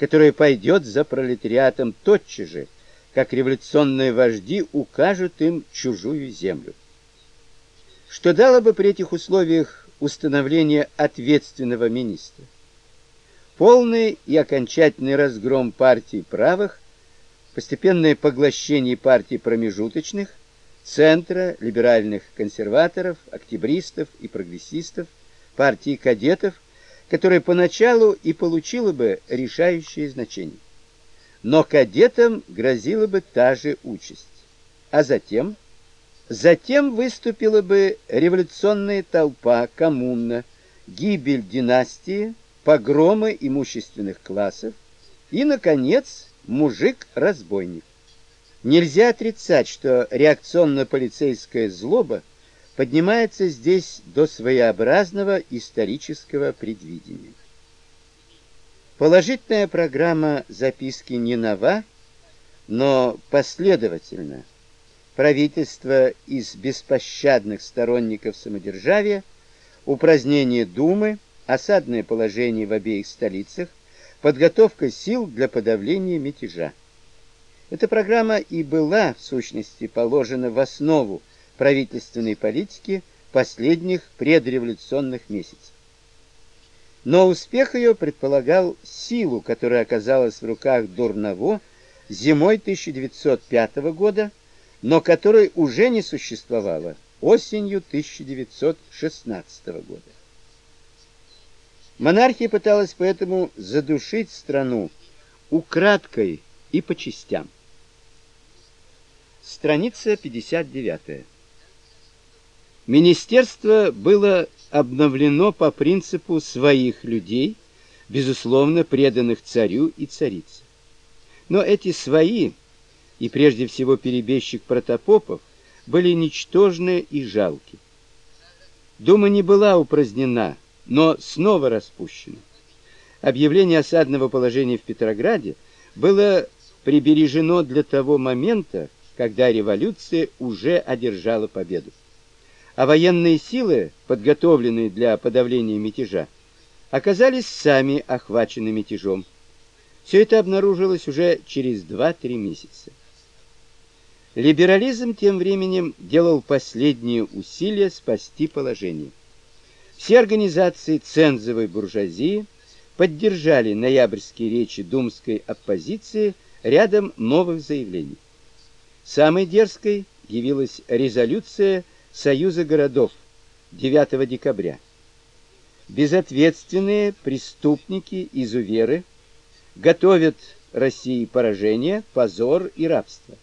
которая пойдет за пролетариатом тотчас же, как революционные вожди укажут им чужую землю. Что дало бы при этих условиях установление ответственного министра? Полный и окончательный разгром партий правых, постепенное поглощение партий промежуточных, центра, либеральных консерваторов, октябристов и прогрессистов, партии кадетов, которая поначалу и получила бы решающее значение. Но кадетам грозила бы та же участь. А затем затем выступила бы революционная толпа, коммуна, гибель династии, погромы имущественных классов и наконец мужик-разбойник. Нельзя отрицать, что реакционно-полицейская злоба поднимается здесь до своеобразного исторического предвидения. Положительная программа записки не нова, но последовательно. Правительство из беспощадных сторонников самодержавия, упразднение Думы, осадное положение в обеих столицах, подготовка сил для подавления мятежа. Эта программа и была, в сущности, положена в основу правительственной политики последних предреволюционных месяцев. Но успех ее предполагал силу, которая оказалась в руках Дурново зимой 1905 года, но которой уже не существовало осенью 1916 года. Монархия пыталась поэтому задушить страну украдкой и по частям. Страница 59. Министерство было обновлено по принципу своих людей, безусловно, преданных царю и царице. Но эти свои, и прежде всего перебежчик Протопопов, были ничтожны и жалки. Дума не была упразднена, но снова распущена. Объявление осадного положения в Петрограде было прибережено для того момента, когда революция уже одержала победу а военные силы, подготовленные для подавления мятежа, оказались сами охвачены мятежом. Все это обнаружилось уже через 2-3 месяца. Либерализм тем временем делал последние усилия спасти положение. Все организации цензовой буржуазии поддержали ноябрьские речи думской оппозиции рядом новых заявлений. Самой дерзкой явилась резолюция Союза городов 9 декабря. Безответственные преступники, изуверы готовят России поражение, позор и рабство.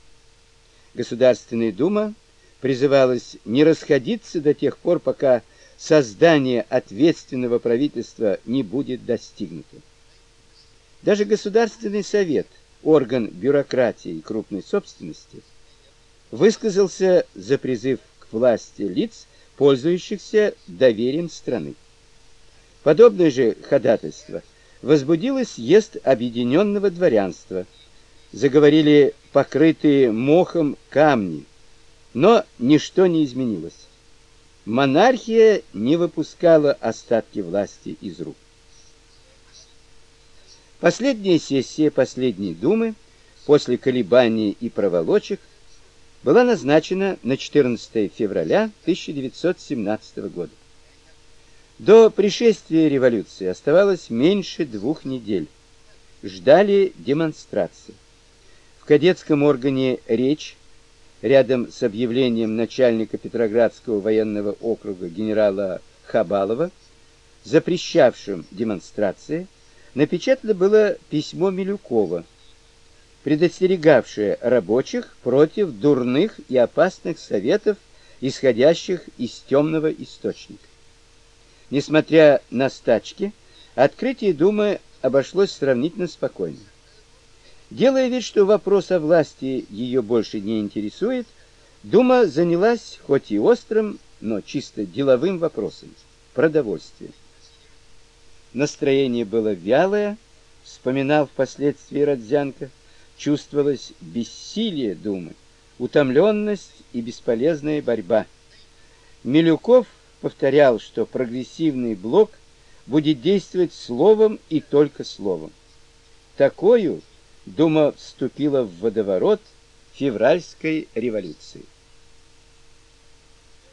Государственная дума призывалась не расходиться до тех пор, пока создание ответственного правительства не будет достигнуто. Даже Государственный совет, орган бюрократии и крупной собственности, высказался за призыв власти лиц, пользующихся доверием страны. Подобное же ходатайство возбудило съезд объединенного дворянства. Заговорили покрытые мохом камни, но ничто не изменилось. Монархия не выпускала остатки власти из рук. Последняя сессия последней думы после колебаний и проволочек была назначена на 14 февраля 1917 года. До пришествия революции оставалось меньше двух недель. Ждали демонстрации. В кадетском органе речь рядом с объявлением начальника Петроградского военного округа генерала Хабалова, запрещавшим демонстрации, напечатано было письмо Милюкова предостерегавшая рабочих против дурных и опасных советов, исходящих из темного источника. Несмотря на стачки, открытие Думы обошлось сравнительно спокойно. Делая вид, что вопрос о власти ее больше не интересует, Дума занялась хоть и острым, но чисто деловым вопросом продовольствия. Настроение было вялое, вспоминал впоследствии Родзянко чувствовалось бессилие думы, утомленность и бесполезная борьба. Милюков повторял, что прогрессивный блок будет действовать словом и только словом. такую Дума вступила в водоворот февральской революции.